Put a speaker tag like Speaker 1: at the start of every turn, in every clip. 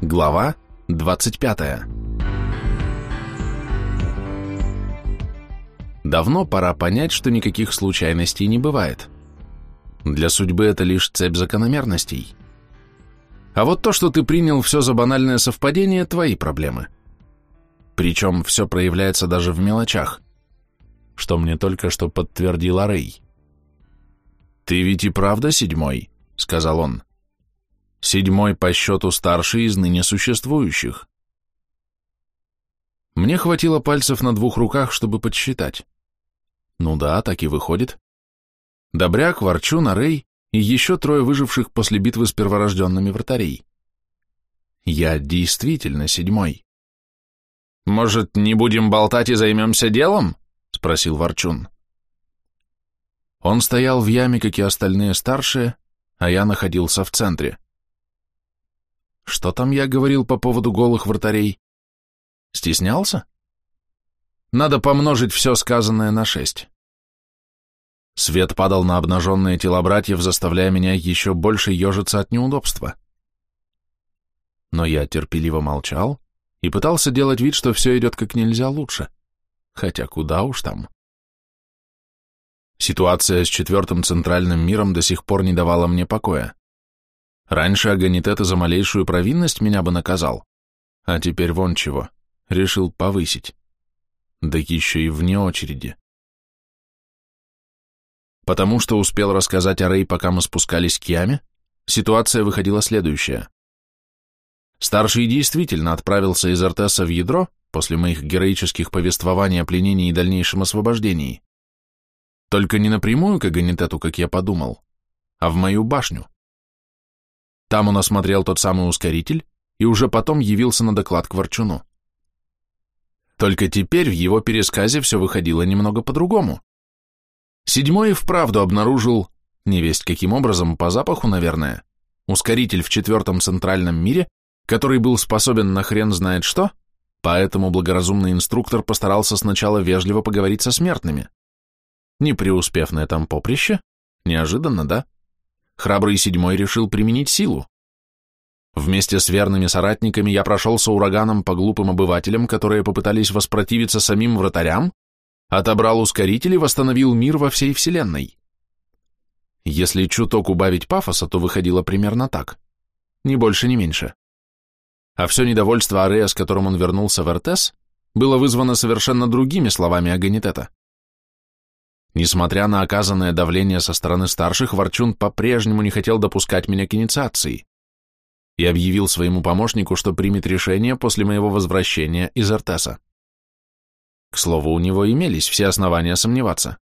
Speaker 1: Глава 25 Давно пора понять, что никаких случайностей не бывает. Для судьбы это лишь цепь закономерностей. А вот то, что ты принял все за банальное совпадение, твои проблемы. Причем все проявляется даже в мелочах, что мне только что подтвердила Рэй. «Ты ведь и правда седьмой», — сказал он. Седьмой по счету старший из ныне существующих. Мне хватило пальцев на двух руках, чтобы подсчитать. Ну да, так и выходит. Добряк, Ворчун, Арей и еще трое выживших после битвы с перворожденными вратарей. Я действительно седьмой. «Может, не будем болтать и займемся делом?» — спросил Ворчун. Он стоял в яме, как и остальные старшие, а я находился в центре. Что там я говорил по поводу голых вратарей? Стеснялся? Надо помножить все сказанное на шесть. Свет падал на обнаженные тела братьев, заставляя меня еще больше ежиться от неудобства. Но я терпеливо молчал и пытался делать вид, что все идет как нельзя лучше. Хотя куда уж там. Ситуация с четвертым центральным миром до сих пор не давала мне покоя. Раньше Аганитета за малейшую провинность меня бы наказал, а теперь вон чего, решил повысить. Да еще и вне очереди. Потому что успел рассказать о Рэй, пока мы спускались к яме, ситуация выходила следующая. Старший действительно отправился из Артеса в ядро после моих героических повествований о пленении и дальнейшем освобождении. Только не напрямую к Аганитету, как я подумал, а в мою башню. Там он осмотрел тот самый ускоритель и уже потом явился на доклад к Ворчуну. Только теперь в его пересказе все выходило немного по-другому. Седьмой вправду обнаружил, невесть каким образом, по запаху, наверное, ускоритель в четвертом центральном мире, который был способен на хрен знает что, поэтому благоразумный инструктор постарался сначала вежливо поговорить со смертными. Не преуспев на этом поприще, неожиданно, да? Храбрый седьмой решил применить силу. Вместе с верными соратниками я прошелся ураганом по глупым обывателям, которые попытались воспротивиться самим вратарям, отобрал ускоритель и восстановил мир во всей вселенной. Если чуток убавить пафоса, то выходило примерно так. Ни больше, ни меньше. А все недовольство Арея, с которым он вернулся в РТС, было вызвано совершенно другими словами Аганитета. Несмотря на оказанное давление со стороны старших, Ворчун по-прежнему не хотел допускать меня к инициации и объявил своему помощнику, что примет решение после моего возвращения из Артеса. К слову, у него имелись все основания сомневаться.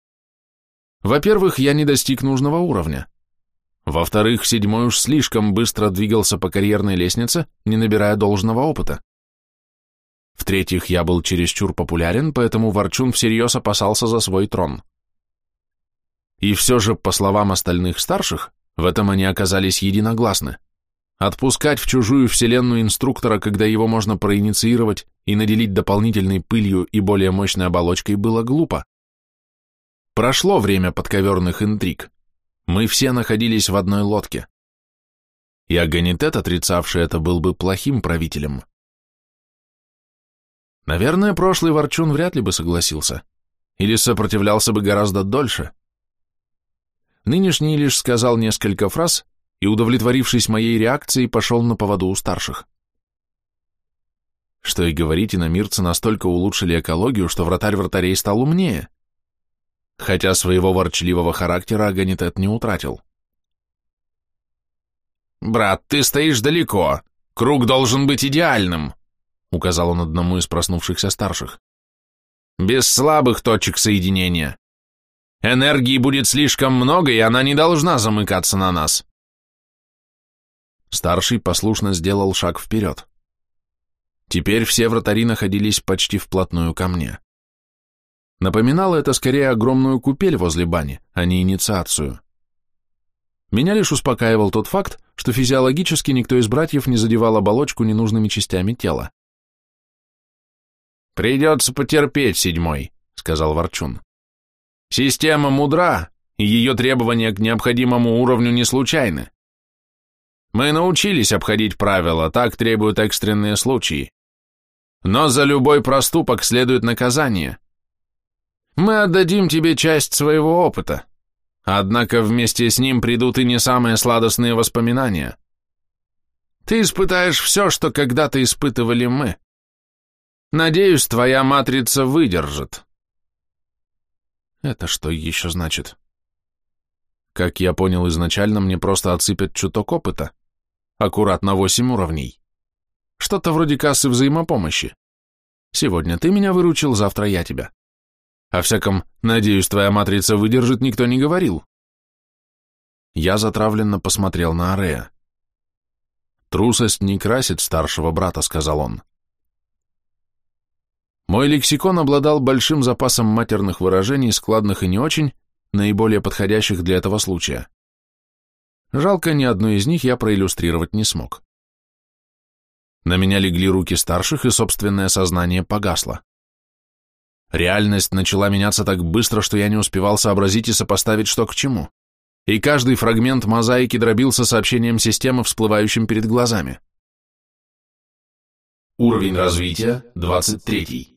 Speaker 1: Во-первых, я не достиг нужного уровня. Во-вторых, седьмой уж слишком быстро двигался по карьерной лестнице, не набирая должного опыта. В-третьих, я был чересчур популярен, поэтому Ворчун всерьез опасался за свой трон. И все же, по словам остальных старших, в этом они оказались единогласны. Отпускать в чужую вселенную инструктора, когда его можно проинициировать и наделить дополнительной пылью и более мощной оболочкой, было глупо. Прошло время подковерных интриг. Мы все находились в одной лодке. И Аганитет, отрицавший это, был бы плохим правителем. Наверное, прошлый Ворчун вряд ли бы согласился. Или сопротивлялся бы гораздо дольше. Нынешний лишь сказал несколько фраз и, удовлетворившись моей реакцией, пошел на поводу у старших. Что и говорить, иномирцы настолько улучшили экологию, что вратарь вратарей стал умнее. Хотя своего ворчливого характера Аганитет не утратил.
Speaker 2: «Брат, ты стоишь далеко. Круг должен быть идеальным», — указал он одному из проснувшихся старших. «Без слабых точек соединения. Энергии будет слишком много, и она не должна замыкаться на нас.
Speaker 1: Старший послушно сделал шаг вперед. Теперь все вратари находились почти вплотную ко мне. Напоминало это скорее огромную купель возле бани, а не инициацию. Меня лишь успокаивал тот факт, что физиологически никто из братьев не задевал оболочку ненужными частями тела.
Speaker 2: «Придется потерпеть, седьмой», — сказал Ворчун. Система мудра, и ее требования к необходимому уровню не случайны. Мы научились обходить правила, так требуют экстренные случаи. Но за любой проступок следует наказание. Мы отдадим тебе часть своего опыта, однако вместе с ним придут и не самые сладостные воспоминания. Ты испытаешь все, что когда-то испытывали мы. Надеюсь, твоя матрица выдержит.
Speaker 1: Это что еще значит? Как я понял изначально, мне просто отсыпят чуток опыта. Аккуратно восемь уровней. Что-то вроде кассы взаимопомощи. Сегодня ты меня выручил, завтра я тебя. О всяком, надеюсь, твоя матрица выдержит, никто не говорил. Я затравленно посмотрел на Арея. «Трусость не красит старшего брата», — сказал он. Мой лексикон обладал большим запасом матерных выражений, складных и не очень, наиболее подходящих для этого случая. Жалко, ни одну из них я проиллюстрировать не смог. На меня легли руки старших, и собственное сознание погасло. Реальность начала меняться так быстро, что я не успевал сообразить и сопоставить, что к чему. И каждый фрагмент мозаики дробился сообщением системы, всплывающим перед глазами.
Speaker 3: Уровень развития 23.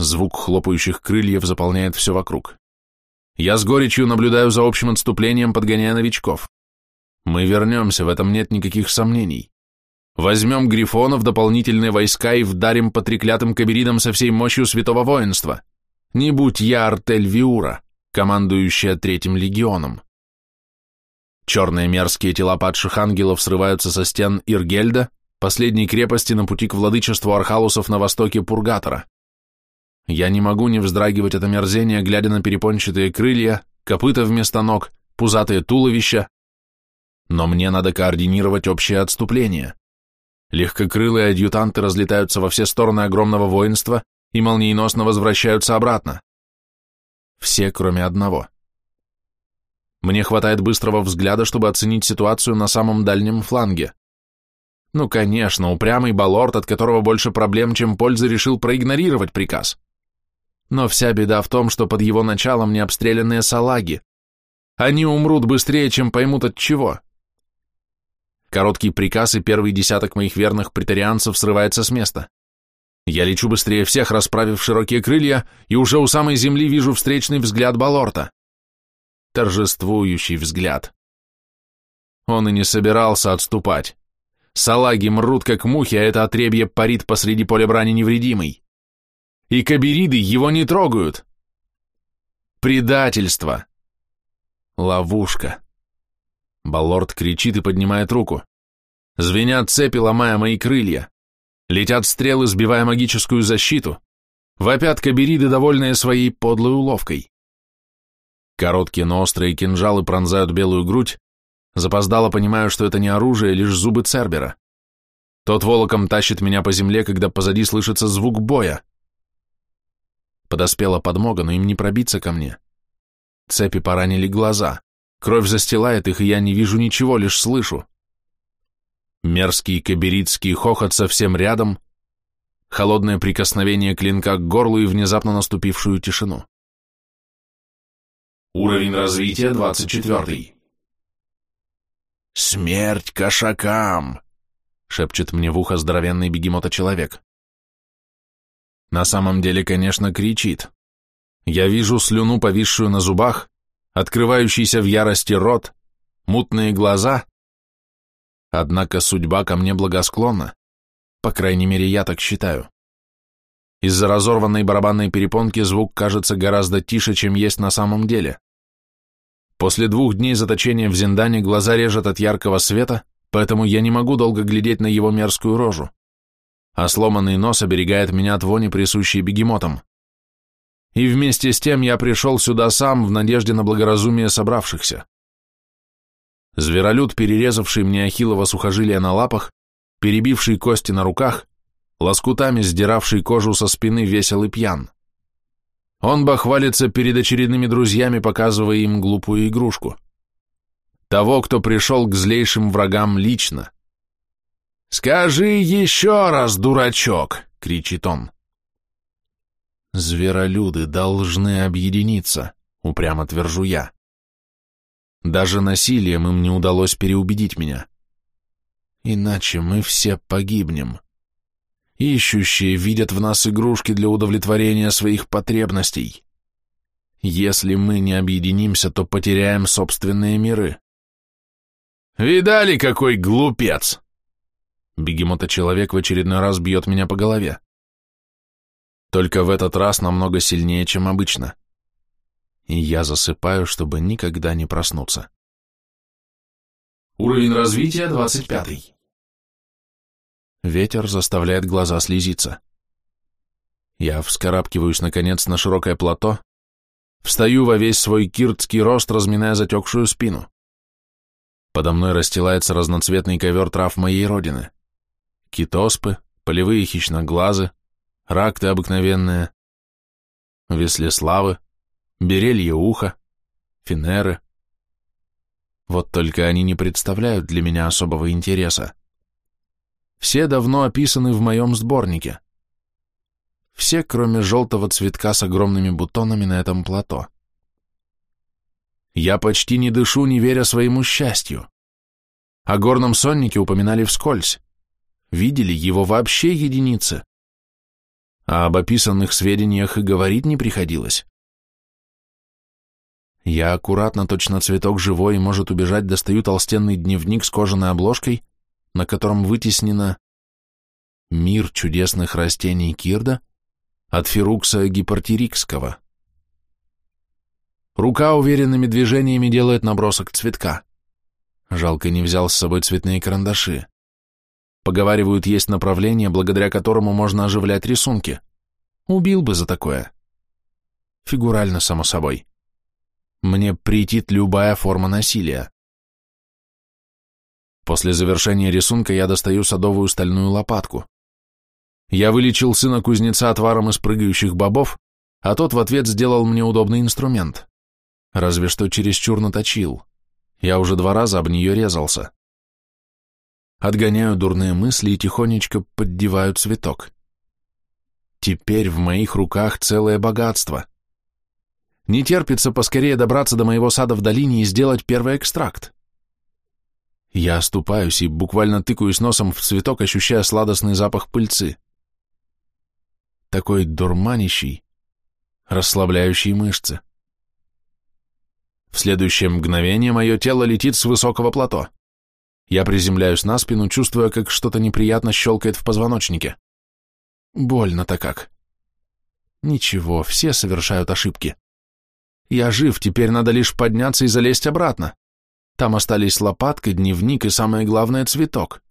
Speaker 1: Звук хлопающих крыльев заполняет все вокруг. Я с горечью наблюдаю за общим отступлением, подгоняя новичков. Мы вернемся, в этом нет никаких сомнений. Возьмем грифонов, дополнительные войска и вдарим по треклятым каберидам со всей мощью святого воинства. Не будь я артель Виура, командующая третьим легионом. Черные мерзкие тела падших ангелов срываются со стен Иргельда, последней крепости на пути к владычеству архалусов на востоке Пургатора. Я не могу не вздрагивать от омерзения, глядя на перепончатые крылья, копыта вместо ног, пузатые туловища. Но мне надо координировать общее отступление. Легкокрылые адъютанты разлетаются во все стороны огромного воинства и молниеносно возвращаются обратно. Все, кроме одного. Мне хватает быстрого взгляда, чтобы оценить ситуацию на самом дальнем фланге. Ну, конечно, упрямый Балорд, от которого больше проблем, чем пользы, решил проигнорировать приказ. Но вся беда в том, что под его началом необстрелянные салаги. Они умрут быстрее, чем поймут от чего. Короткий приказ и первый десяток моих верных претарианцев срывается с места. Я лечу быстрее всех, расправив широкие крылья, и уже у самой земли вижу встречный взгляд Балорта. Торжествующий взгляд. Он и не собирался отступать. Салаги мрут, как мухи, а это отребье парит посреди поля брани невредимый и кабериды его не трогают. Предательство. Ловушка. Баллорд кричит и поднимает руку. Звенят цепи, ломая мои крылья. Летят стрелы, сбивая магическую защиту. Вопят кабериды, довольные своей подлой уловкой. Короткие, но острые кинжалы пронзают белую грудь. Запоздало понимаю, что это не оружие, лишь зубы Цербера. Тот волоком тащит меня по земле, когда позади слышится звук боя. Подоспела подмога, но им не пробиться ко мне. Цепи поранили глаза. Кровь застилает их, и я не вижу ничего, лишь слышу. Мерзкий каберитский хохот совсем рядом, холодное прикосновение клинка к горлу и внезапно наступившую тишину.
Speaker 3: Уровень развития 24.
Speaker 1: «Смерть кошакам!» — шепчет мне в ухо здоровенный бегемота-человек. На самом деле, конечно, кричит. Я вижу слюну, повисшую на зубах, открывающийся в ярости рот, мутные глаза. Однако судьба ко мне благосклонна. По крайней мере, я так считаю. Из-за разорванной барабанной перепонки звук кажется гораздо тише, чем есть на самом деле. После двух дней заточения в Зиндане глаза режет от яркого света, поэтому я не могу долго глядеть на его мерзкую рожу а сломанный нос оберегает меня от вони, присущей бегемотам. И вместе с тем я пришел сюда сам в надежде на благоразумие собравшихся. Зверолюд, перерезавший мне ахиллово сухожилие на лапах, перебивший кости на руках, лоскутами сдиравший кожу со спины весел и пьян. Он бахвалится перед очередными друзьями, показывая им глупую игрушку. Того, кто пришел к злейшим врагам лично. «Скажи еще раз, дурачок!» — кричит он. «Зверолюды должны объединиться», — упрямо твержу я. Даже насилием им не удалось переубедить меня. Иначе мы все погибнем. Ищущие видят в нас игрушки для удовлетворения своих потребностей. Если мы не объединимся, то потеряем собственные миры.
Speaker 2: «Видали, какой глупец!»
Speaker 1: Бегемота-человек в очередной раз бьет меня по голове. Только в этот раз намного сильнее, чем обычно. И я засыпаю, чтобы никогда не проснуться.
Speaker 3: Уровень развития 25.
Speaker 1: Ветер заставляет глаза слезиться. Я вскарабкиваюсь, наконец, на широкое плато, встаю во весь свой киртский рост, разминая затекшую спину. Подо мной расстилается разноцветный ковер трав моей родины. Китоспы, полевые хищноглазы, ракты обыкновенные, веслеславы, берелье уха, финеры. Вот только они не представляют для меня особого интереса. Все давно описаны в моем сборнике. Все, кроме желтого цветка с огромными бутонами на этом плато. Я почти не дышу, не веря своему счастью. О горном соннике упоминали вскользь. Видели его вообще единицы. А об описанных сведениях и говорить не приходилось. Я аккуратно, точно цветок живой, может убежать, достаю толстенный дневник с кожаной обложкой, на котором вытеснено «Мир чудесных растений Кирда» от Ферукса Гипартирикского. Рука уверенными движениями делает набросок цветка. Жалко, не взял с собой цветные карандаши. Поговаривают, есть направление, благодаря которому можно оживлять рисунки. Убил бы за такое. Фигурально, само собой. Мне претит любая форма насилия. После завершения рисунка я достаю садовую стальную лопатку. Я вылечил сына кузнеца отваром из прыгающих бобов, а тот в ответ сделал мне удобный инструмент. Разве что чересчур наточил. Я уже два раза об нее резался. Отгоняю дурные мысли и тихонечко поддеваю цветок. Теперь в моих руках целое богатство. Не терпится поскорее добраться до моего сада в долине и сделать первый экстракт. Я оступаюсь и буквально тыкаюсь носом в цветок, ощущая сладостный запах пыльцы. Такой дурманящий, расслабляющий мышцы. В следующее мгновение мое тело летит с высокого плато. Я приземляюсь на спину, чувствуя, как что-то неприятно щелкает в позвоночнике. Больно-то как. Ничего, все совершают ошибки. Я жив, теперь надо лишь подняться и залезть обратно. Там остались лопатка, дневник и, самое главное, цветок.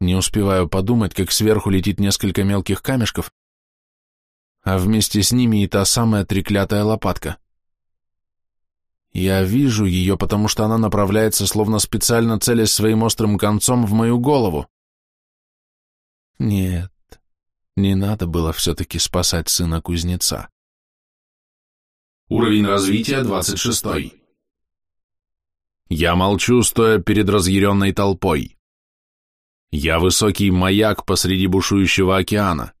Speaker 1: Не успеваю подумать, как сверху летит несколько мелких камешков, а вместе с ними и та самая треклятая лопатка. Я вижу ее, потому что она направляется, словно специально целясь своим острым концом в мою голову. Нет, не надо было все-таки спасать сына кузнеца.
Speaker 3: Уровень развития 26.
Speaker 2: Я молчу, стоя перед разъяренной толпой. Я высокий маяк посреди бушующего океана.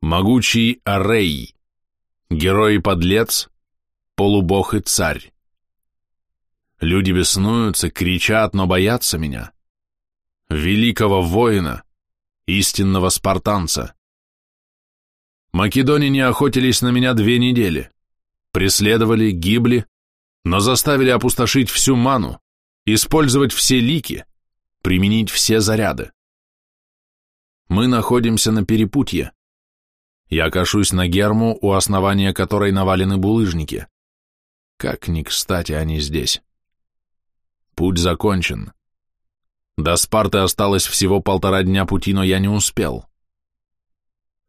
Speaker 2: Могучий Арей, герой-подлец, полубог и царь. Люди беснуются, кричат, но боятся меня. Великого воина, истинного спартанца. Македоняне охотились на меня две недели. Преследовали, гибли, но заставили опустошить всю ману, использовать все лики, применить все заряды. Мы находимся на перепутье. Я кашусь на герму, у основания которой навалены булыжники. Как ни кстати они здесь. Путь закончен. До Спарты осталось всего полтора дня пути, но я не успел.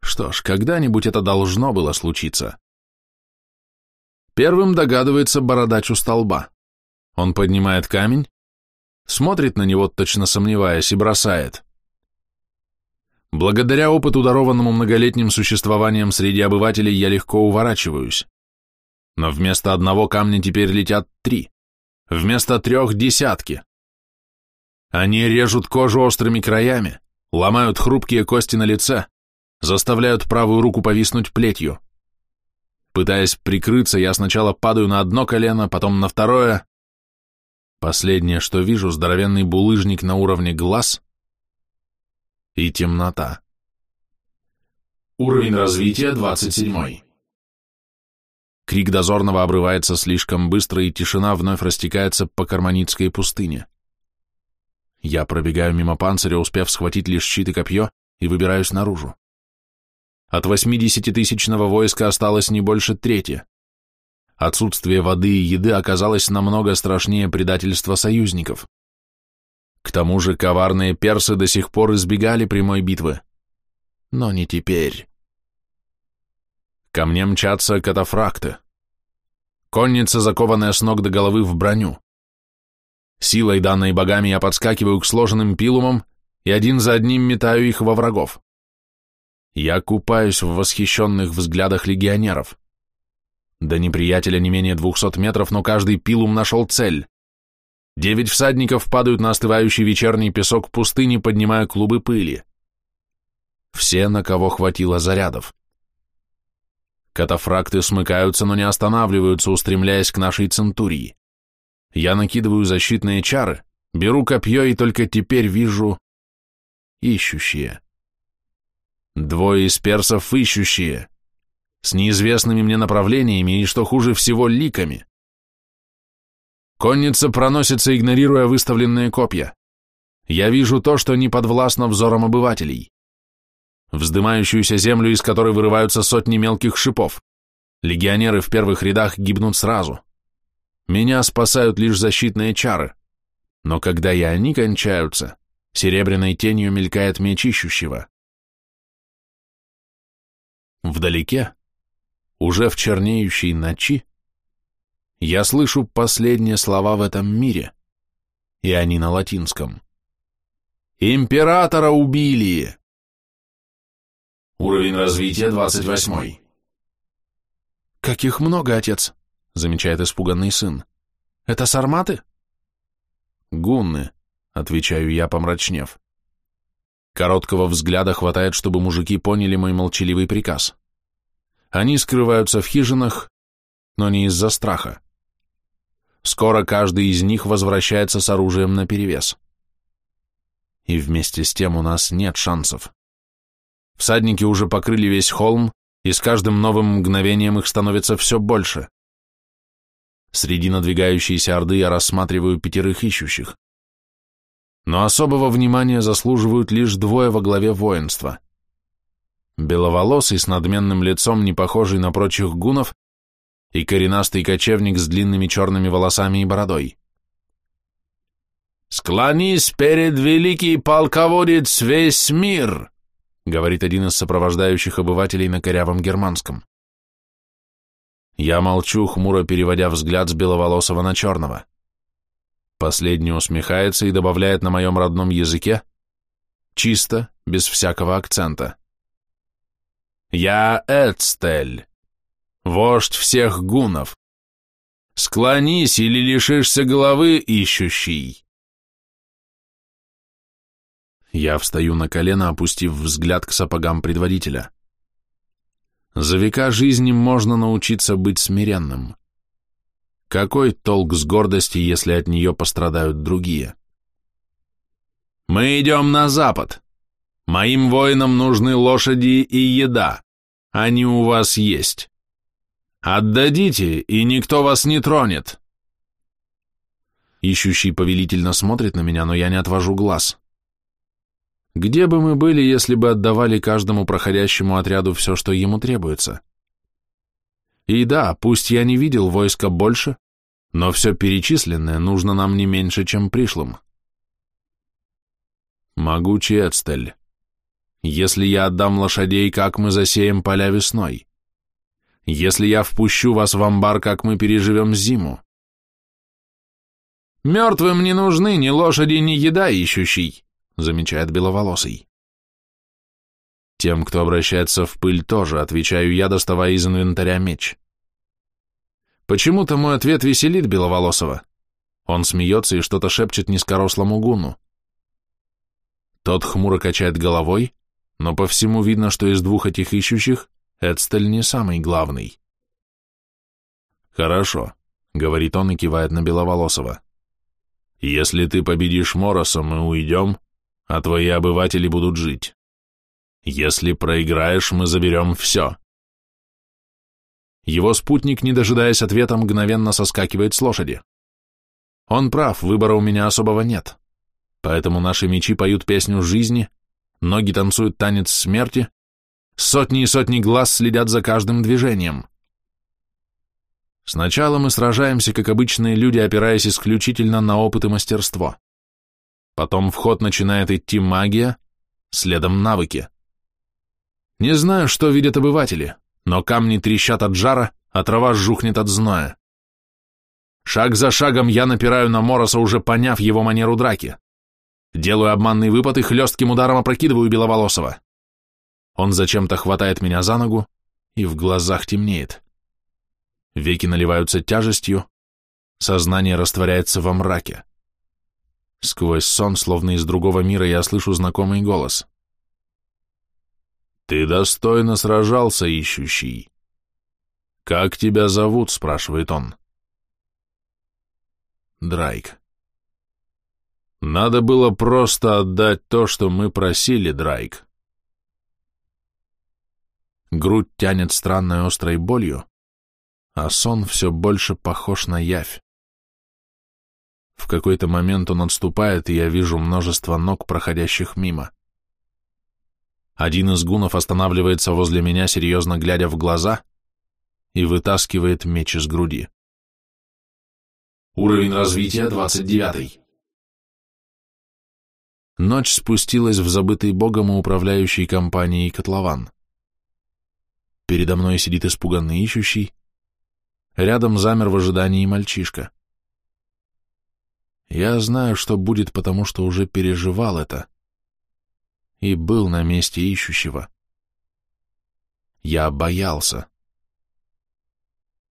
Speaker 2: Что ж, когда-нибудь это должно было случиться. Первым догадывается бородач у столба. Он поднимает камень, смотрит на него, точно сомневаясь, и бросает. Благодаря опыту, дарованному многолетним существованием среди обывателей, я легко уворачиваюсь. Но вместо одного камня теперь летят три. Вместо трех — десятки. Они режут кожу острыми краями, ломают хрупкие кости на лице, заставляют правую руку повиснуть плетью.
Speaker 1: Пытаясь прикрыться, я сначала падаю на одно колено, потом на второе. Последнее, что вижу, здоровенный булыжник на уровне глаз и темнота.
Speaker 3: Уровень развития 27.
Speaker 1: Крик дозорного обрывается слишком быстро, и тишина вновь растекается по Карманитской пустыне. Я пробегаю мимо панциря, успев схватить лишь щит и копье, и выбираюсь наружу. От 80-тысячного войска осталось не больше трети. Отсутствие воды и еды оказалось намного страшнее предательства союзников. К тому же коварные персы до сих пор избегали прямой битвы. Но не теперь. Ко мне мчатся катафракты. Конница, закованная с ног до головы в броню. Силой, данной богами, я подскакиваю к сложенным пилумам и один за одним метаю их во врагов. Я купаюсь в восхищенных взглядах легионеров. До неприятеля не менее двухсот метров, но каждый пилум нашел цель. Девять всадников падают на остывающий вечерний песок пустыни, поднимая клубы пыли. Все, на кого хватило зарядов. Катафракты смыкаются, но не останавливаются, устремляясь к нашей центурии. Я накидываю защитные чары, беру копье и только теперь вижу ищущие. Двое из персов ищущие, с неизвестными мне направлениями и, что хуже всего, ликами. Конница проносится, игнорируя выставленные копья. Я вижу то, что не подвластно взором обывателей. Вздымающуюся землю, из которой вырываются сотни мелких шипов. Легионеры в первых рядах гибнут сразу. Меня спасают лишь защитные чары. Но когда и они кончаются, серебряной тенью мелькает меч ищущего. Вдалеке, уже в чернеющей ночи, я слышу последние слова в этом мире, и они на латинском. «Императора убили!»
Speaker 3: Уровень развития 28.
Speaker 1: «Каких много, отец?» — замечает испуганный сын. «Это сарматы?» «Гунны», — отвечаю я, помрачнев. Короткого взгляда хватает, чтобы мужики поняли мой молчаливый приказ. Они скрываются в хижинах, но не из-за страха. Скоро каждый из них возвращается с оружием наперевес. И вместе с тем у нас нет шансов. Всадники уже покрыли весь холм, и с каждым новым мгновением их становится все больше. Среди надвигающейся орды я рассматриваю пятерых ищущих. Но особого внимания заслуживают лишь двое во главе воинства. Беловолосый с надменным лицом, не похожий на прочих гунов, и коренастый кочевник с длинными черными волосами и бородой. «Склонись перед великий полководец весь мир!» Говорит один из сопровождающих обывателей на корявом германском. Я молчу, хмуро переводя взгляд с беловолосого на черного. Последний усмехается и добавляет на моем родном языке, чисто, без всякого акцента. «Я Эцтель, вождь всех гунов. Склонись или лишишься головы, ищущий». Я встаю на колено, опустив взгляд к сапогам предводителя. За века жизни можно научиться быть смиренным. Какой толк с гордости, если от нее пострадают другие? Мы идем на запад. Моим воинам нужны лошади и еда. Они у вас есть. Отдадите, и никто вас не тронет. Ищущий повелительно смотрит на меня, но я не отвожу глаз. Где бы мы были, если бы отдавали каждому проходящему отряду все, что ему требуется? И да, пусть я не видел войска больше, но все перечисленное нужно нам не меньше, чем пришлым. Могучий Эцтель, если я отдам лошадей, как мы засеем поля весной? Если я впущу вас в амбар, как мы переживем зиму? Мертвым не нужны ни лошади, ни еда ищущий, замечает Беловолосый. Тем, кто обращается в пыль, тоже, отвечаю я, доставая из инвентаря меч. Почему-то мой ответ веселит Беловолосого. Он смеется и что-то шепчет низкорослому гуну. Тот хмуро качает головой, но по всему видно, что из двух этих ищущих Эдстель не самый главный. Хорошо, говорит он и кивает на Беловолосова. Если ты победишь Мороса, мы уйдем, а твои обыватели будут жить. Если проиграешь, мы заберем все. Его спутник, не дожидаясь ответа, мгновенно соскакивает с лошади. Он прав, выбора у меня особого нет. Поэтому наши мечи поют песню жизни, ноги танцуют танец смерти, сотни и сотни глаз следят за каждым движением. Сначала мы сражаемся, как обычные люди, опираясь исключительно на опыт и мастерство. Потом в ход начинает идти магия, следом навыки. Не знаю, что видят обыватели, но камни трещат от жара, а трава жухнет от зноя. Шаг за шагом я напираю на Мороса, уже поняв его манеру драки. Делаю обманный выпад и хлестким ударом опрокидываю Беловолосова. Он зачем-то хватает меня за ногу, и в глазах темнеет. Веки наливаются тяжестью, сознание растворяется во мраке. Сквозь сон, словно из другого мира, я слышу знакомый голос. «Ты достойно сражался, ищущий». «Как тебя зовут?» — спрашивает он. Драйк. «Надо было просто отдать то, что мы просили, Драйк». Грудь тянет странной острой болью, а сон все больше похож на явь. В какой-то момент он отступает, и я вижу множество ног, проходящих мимо. Один из гунов останавливается возле меня, серьезно глядя в глаза, и вытаскивает меч из груди.
Speaker 3: Уровень развития 29.
Speaker 1: Ночь спустилась в забытый богом и управляющий компанией котлован. Передо мной сидит испуганный ищущий, рядом замер в ожидании мальчишка. Я знаю, что будет, потому что уже переживал это и был на месте ищущего. Я боялся.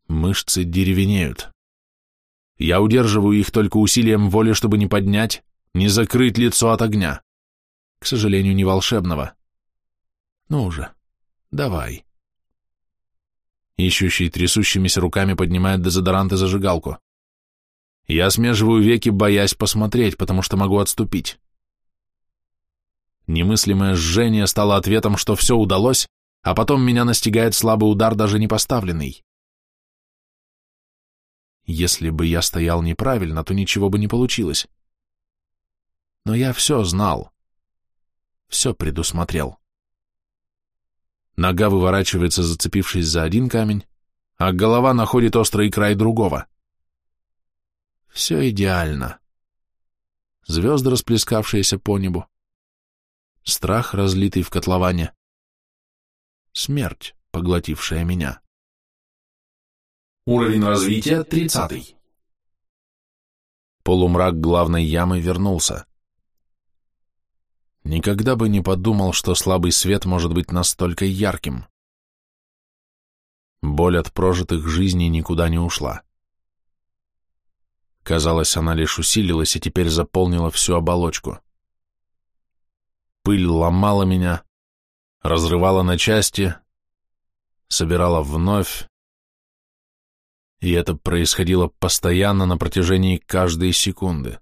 Speaker 1: Мышцы деревенеют. Я удерживаю их только усилием воли, чтобы не поднять, не закрыть лицо от огня. К сожалению, не волшебного. Ну уже, давай. Ищущий трясущимися руками поднимает дезодорант и зажигалку. Я смеживаю веки, боясь посмотреть, потому что могу отступить. Немыслимое жжение стало ответом, что все удалось, а потом меня настигает слабый удар, даже не поставленный. Если бы я стоял неправильно, то ничего бы не получилось. Но я все знал. Все предусмотрел. Нога выворачивается, зацепившись за один камень, а голова находит острый край другого. Все идеально. Звезды, расплескавшиеся по небу. Страх, разлитый в котловане. Смерть, поглотившая меня.
Speaker 3: Уровень развития 30.
Speaker 1: Полумрак главной ямы вернулся. Никогда бы не подумал, что слабый свет может быть настолько ярким. Боль от прожитых жизней никуда не ушла. Казалось, она лишь усилилась и теперь заполнила всю оболочку. Пыль ломала меня, разрывала на части, собирала вновь, и это происходило постоянно на протяжении каждой секунды.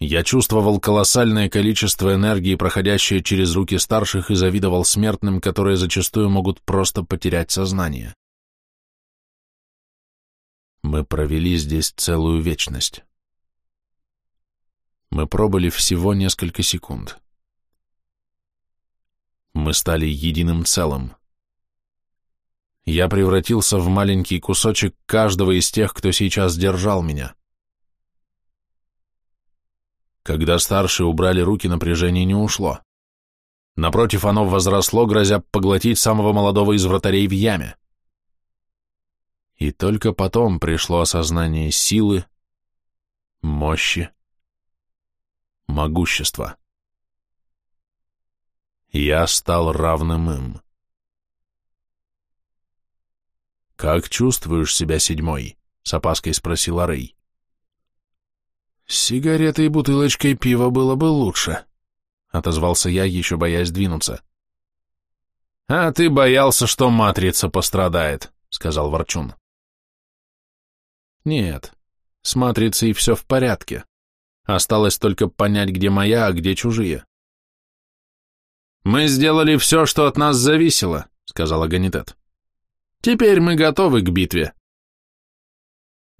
Speaker 1: Я чувствовал колоссальное количество энергии, проходящее через руки старших, и завидовал смертным, которые зачастую могут просто потерять сознание. Мы провели здесь целую вечность. Мы пробыли всего несколько секунд. Мы стали единым целым я превратился в маленький кусочек каждого из тех, кто сейчас держал меня. Когда старшие убрали руки, напряжение не ушло. Напротив, оно возросло, грозя поглотить самого молодого из вратарей в яме. И только потом пришло осознание силы, мощи, могущества. Я стал равным им. «Как чувствуешь себя, седьмой?» — с опаской спросила Рэй. «С сигаретой и бутылочкой пива было бы лучше», — отозвался я, еще боясь двинуться. «А ты боялся, что матрица пострадает», — сказал Ворчун. Нет, с матрицей все в порядке. Осталось только понять, где моя, а где чужие. «Мы сделали все, что от нас зависело», — сказала Ганитет. «Теперь мы готовы к битве».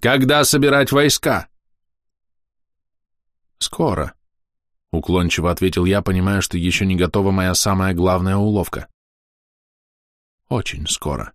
Speaker 1: «Когда собирать войска?» «Скоро», — уклончиво ответил я, понимая, что еще не готова моя самая главная уловка. «Очень скоро».